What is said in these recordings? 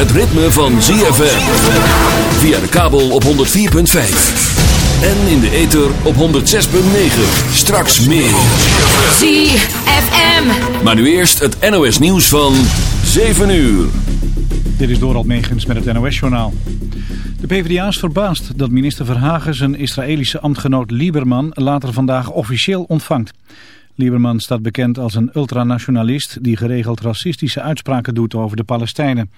het ritme van ZFM. Via de kabel op 104.5. En in de ether op 106.9. Straks meer. ZFM. Maar nu eerst het NOS nieuws van 7 uur. Dit is Dorald Megens met het NOS-journaal. De PvdA is verbaasd dat minister Verhagen zijn Israëlische ambtgenoot Lieberman later vandaag officieel ontvangt. Lieberman staat bekend als een ultranationalist die geregeld racistische uitspraken doet over de Palestijnen.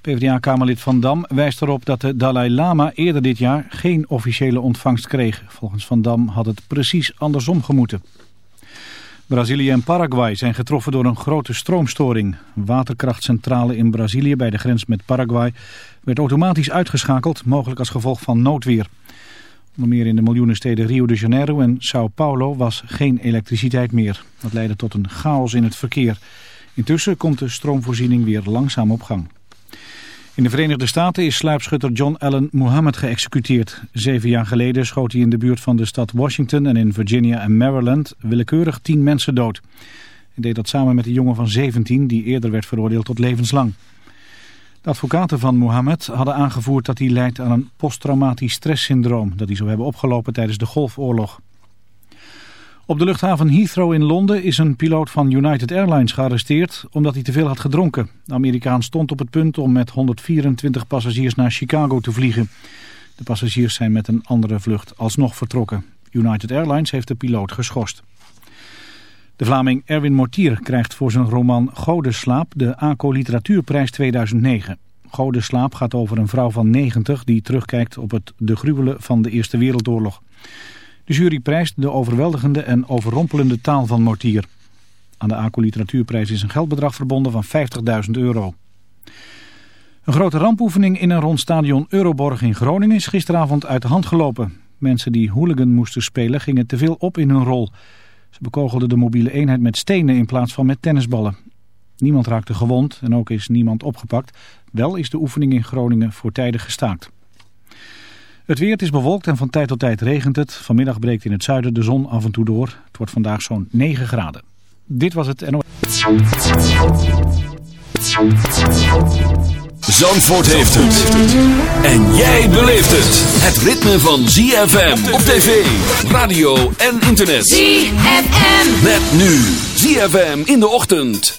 PvdA-kamerlid Van Dam wijst erop dat de Dalai Lama eerder dit jaar geen officiële ontvangst kreeg. Volgens Van Dam had het precies andersom gemoeten. Brazilië en Paraguay zijn getroffen door een grote stroomstoring. Waterkrachtcentrale in Brazilië bij de grens met Paraguay werd automatisch uitgeschakeld, mogelijk als gevolg van noodweer. Onder meer in de miljoenensteden Rio de Janeiro en Sao Paulo was geen elektriciteit meer. Dat leidde tot een chaos in het verkeer. Intussen komt de stroomvoorziening weer langzaam op gang. In de Verenigde Staten is sluipschutter John Allen Muhammad geëxecuteerd. Zeven jaar geleden schoot hij in de buurt van de stad Washington en in Virginia en Maryland willekeurig tien mensen dood. Hij deed dat samen met een jongen van 17 die eerder werd veroordeeld tot levenslang. De advocaten van Mohammed hadden aangevoerd dat hij lijdt aan een posttraumatisch stresssyndroom dat hij zou hebben opgelopen tijdens de Golfoorlog. Op de luchthaven Heathrow in Londen is een piloot van United Airlines gearresteerd omdat hij te veel had gedronken. De Amerikaan stond op het punt om met 124 passagiers naar Chicago te vliegen. De passagiers zijn met een andere vlucht alsnog vertrokken. United Airlines heeft de piloot geschorst. De Vlaming Erwin Mortier krijgt voor zijn roman Godeslaap de ACO Literatuurprijs 2009. Godeslaap gaat over een vrouw van 90 die terugkijkt op het de gruwelen van de Eerste Wereldoorlog. De jury prijst de overweldigende en overrompelende taal van Mortier. Aan de ACO Literatuurprijs is een geldbedrag verbonden van 50.000 euro. Een grote rampoefening in en rond stadion Euroborg in Groningen is gisteravond uit de hand gelopen. Mensen die hooligan moesten spelen gingen te veel op in hun rol. Ze bekogelden de mobiele eenheid met stenen in plaats van met tennisballen. Niemand raakte gewond en ook is niemand opgepakt. Wel is de oefening in Groningen voortijdig gestaakt. Het weer is bewolkt en van tijd tot tijd regent het. Vanmiddag breekt in het zuiden de zon af en toe door. Het wordt vandaag zo'n 9 graden. Dit was het NOS. Zandvoort heeft het. En jij beleeft het. Het ritme van ZFM op tv, radio en internet. ZFM. Met nu ZFM in de ochtend.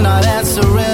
not answering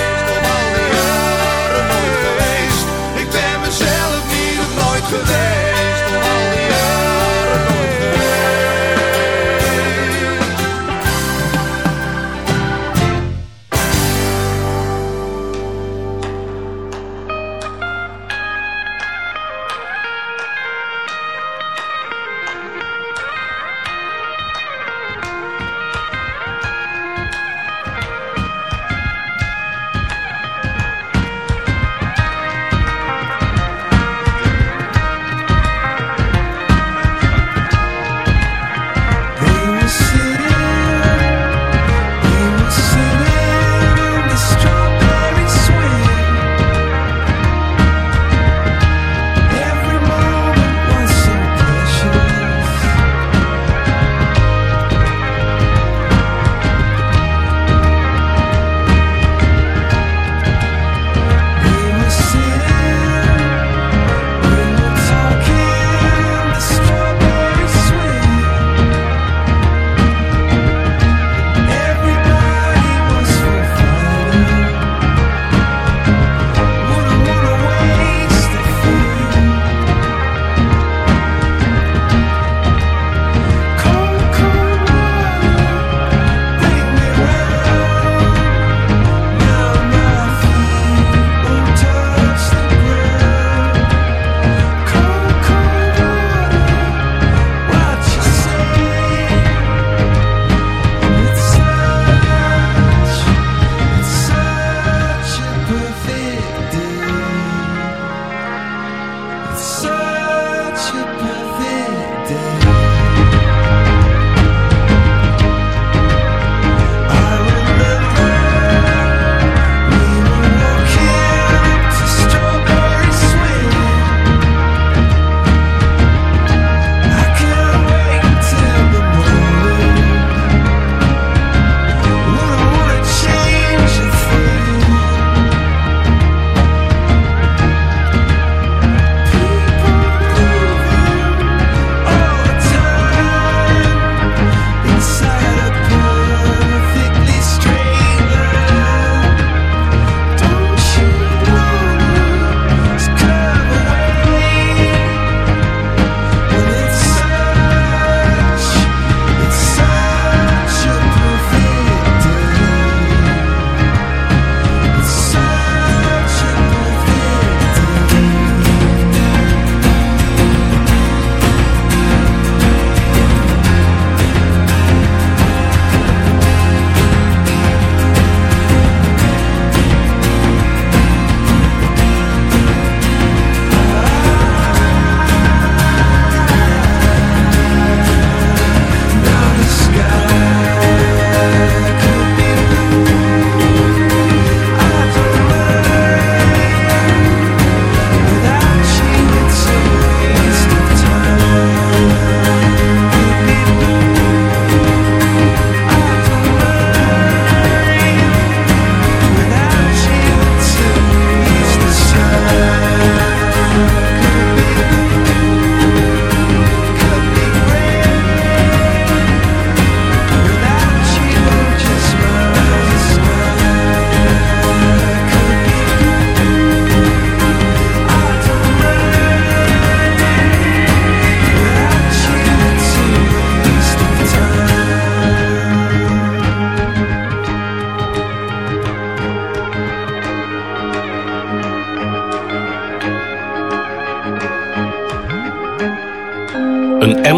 Geweest.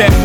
that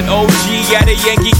With OG at a Yankee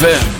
ZFM.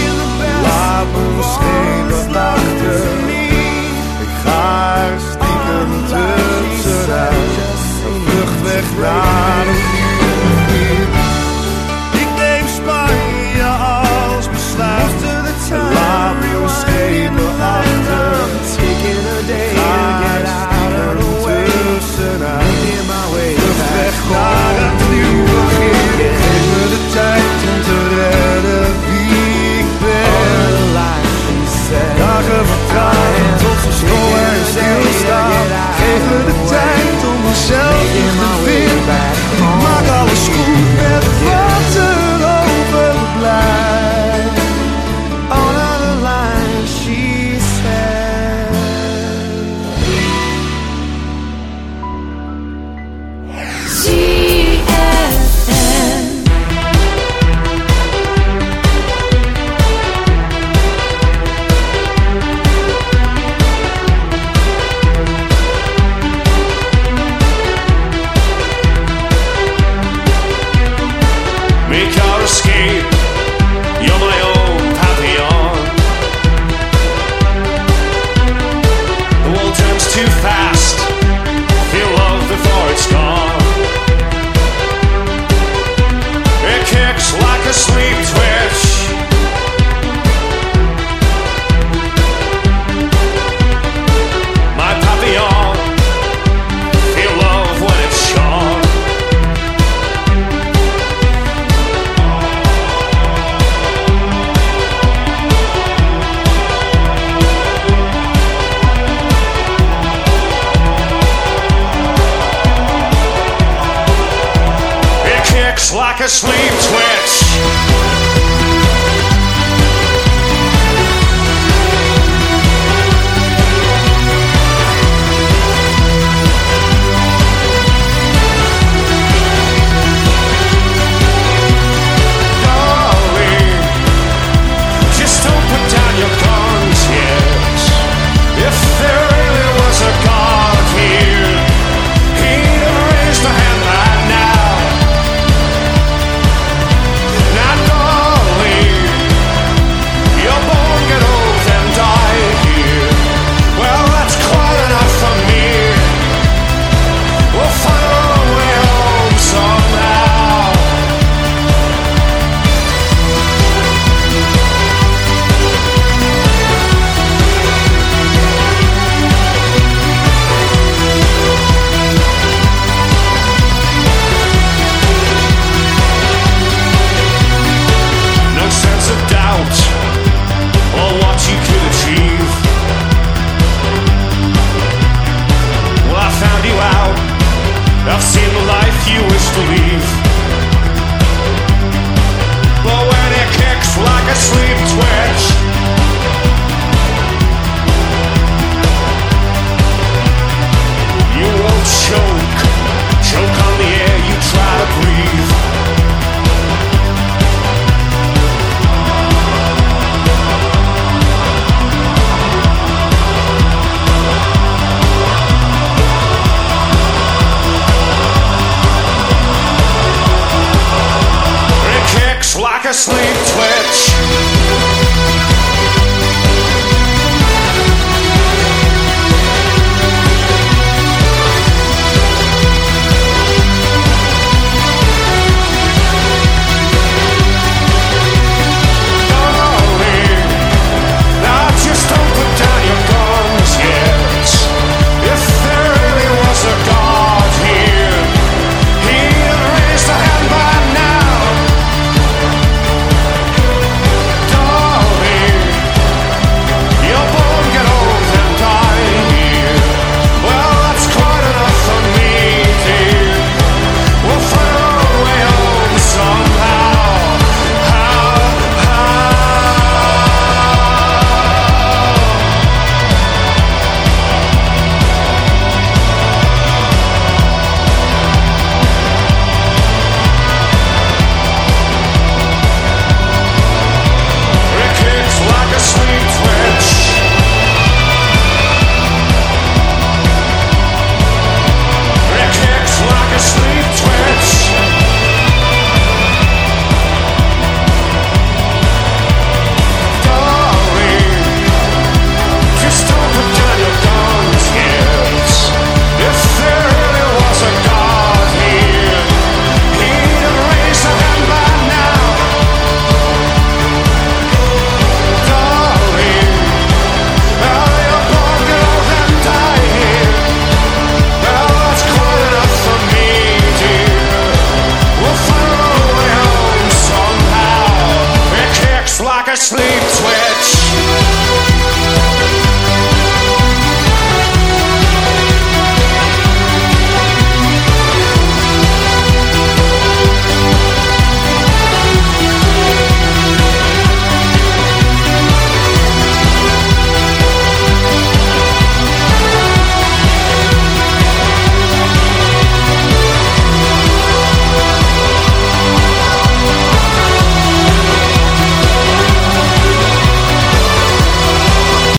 Laat me schepen achter. Ik ga er stiekem tussenuit. Een vlucht weg naar